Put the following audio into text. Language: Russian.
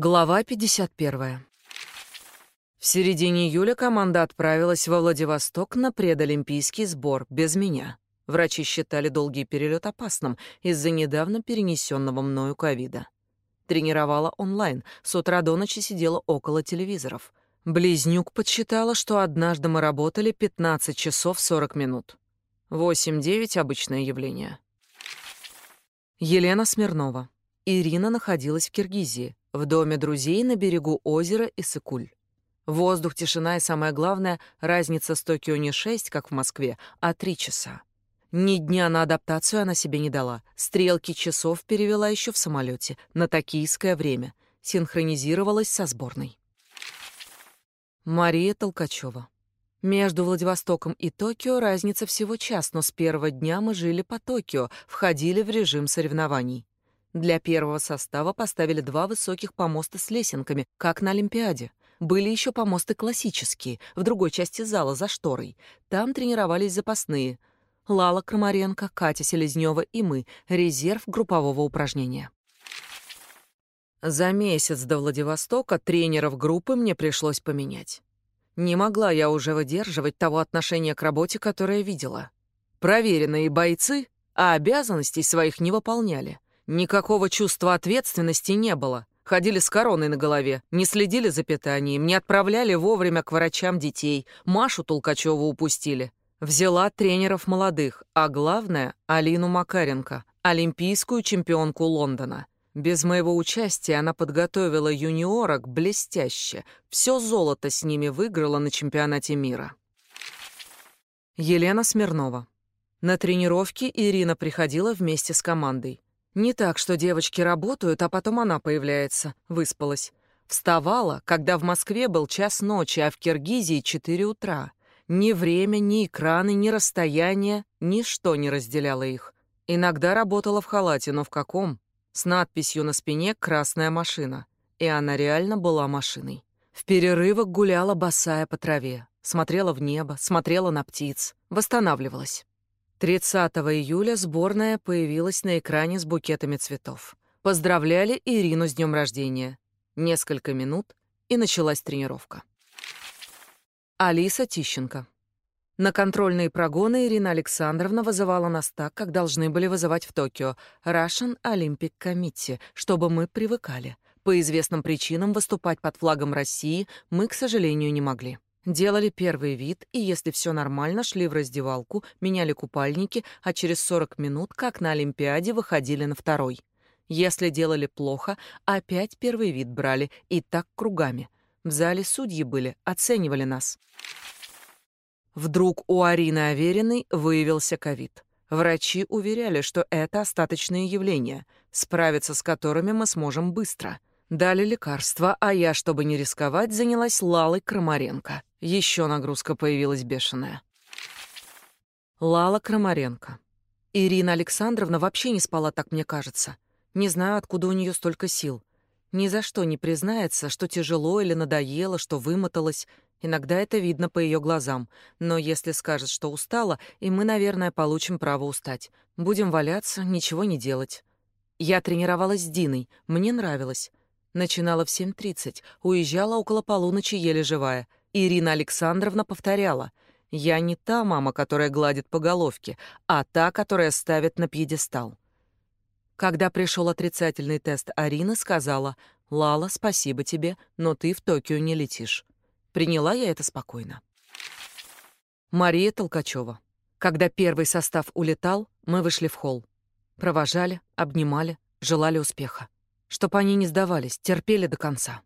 Глава 51. В середине июля команда отправилась во Владивосток на предолимпийский сбор без меня. Врачи считали долгий перелет опасным из-за недавно перенесенного мною ковида. Тренировала онлайн, с утра до ночи сидела около телевизоров. Близнюк подсчитала, что однажды мы работали 15 часов 40 минут. 8-9 — обычное явление. Елена Смирнова. Ирина находилась в Киргизии в доме друзей на берегу озера Исыкуль. Воздух, тишина и, самое главное, разница с Токио не шесть, как в Москве, а три часа. Ни дня на адаптацию она себе не дала. Стрелки часов перевела еще в самолете на токийское время. Синхронизировалась со сборной. Мария Толкачева. Между Владивостоком и Токио разница всего час, но с первого дня мы жили по Токио, входили в режим соревнований. Для первого состава поставили два высоких помоста с лесенками, как на Олимпиаде. Были еще помосты классические, в другой части зала, за шторой. Там тренировались запасные. Лала Крамаренко, Катя Селезнева и мы, резерв группового упражнения. За месяц до Владивостока тренеров группы мне пришлось поменять. Не могла я уже выдерживать того отношения к работе, которое видела. Проверенные бойцы, а обязанностей своих не выполняли. Никакого чувства ответственности не было. Ходили с короной на голове, не следили за питанием, не отправляли вовремя к врачам детей, Машу Толкачеву упустили. Взяла тренеров молодых, а главное — Алину Макаренко, олимпийскую чемпионку Лондона. Без моего участия она подготовила юниорок блестяще. Все золото с ними выиграла на чемпионате мира. Елена Смирнова. На тренировки Ирина приходила вместе с командой. Не так, что девочки работают, а потом она появляется. Выспалась. Вставала, когда в Москве был час ночи, а в Киргизии — четыре утра. Ни время, ни экраны, ни расстояние, ничто не разделяло их. Иногда работала в халате, но в каком? С надписью на спине «Красная машина». И она реально была машиной. В перерывах гуляла босая по траве, смотрела в небо, смотрела на птиц, восстанавливалась. 30 июля сборная появилась на экране с букетами цветов. Поздравляли Ирину с днем рождения. Несколько минут, и началась тренировка. Алиса Тищенко. На контрольные прогоны Ирина Александровна вызывала нас так, как должны были вызывать в Токио Russian Olympic Committee, чтобы мы привыкали. По известным причинам выступать под флагом России мы, к сожалению, не могли. Делали первый вид, и если все нормально, шли в раздевалку, меняли купальники, а через 40 минут, как на Олимпиаде, выходили на второй. Если делали плохо, опять первый вид брали, и так кругами. В зале судьи были, оценивали нас. Вдруг у Арины Авериной выявился ковид. Врачи уверяли, что это остаточные явления, справиться с которыми мы сможем быстро — Дали лекарства, а я, чтобы не рисковать, занялась Лалой Крамаренко. Еще нагрузка появилась бешеная. Лала Крамаренко. Ирина Александровна вообще не спала, так мне кажется. Не знаю, откуда у нее столько сил. Ни за что не признается, что тяжело или надоело, что вымоталась. Иногда это видно по ее глазам. Но если скажет, что устала, и мы, наверное, получим право устать. Будем валяться, ничего не делать. Я тренировалась с Диной, мне нравилось. Начинала в 7.30, уезжала около полуночи еле живая. Ирина Александровна повторяла. «Я не та мама, которая гладит по головке, а та, которая ставит на пьедестал». Когда пришел отрицательный тест, Арина сказала, «Лала, спасибо тебе, но ты в Токио не летишь». Приняла я это спокойно. Мария Толкачева. Когда первый состав улетал, мы вышли в холл. Провожали, обнимали, желали успеха чтоб они не сдавались, терпели до конца.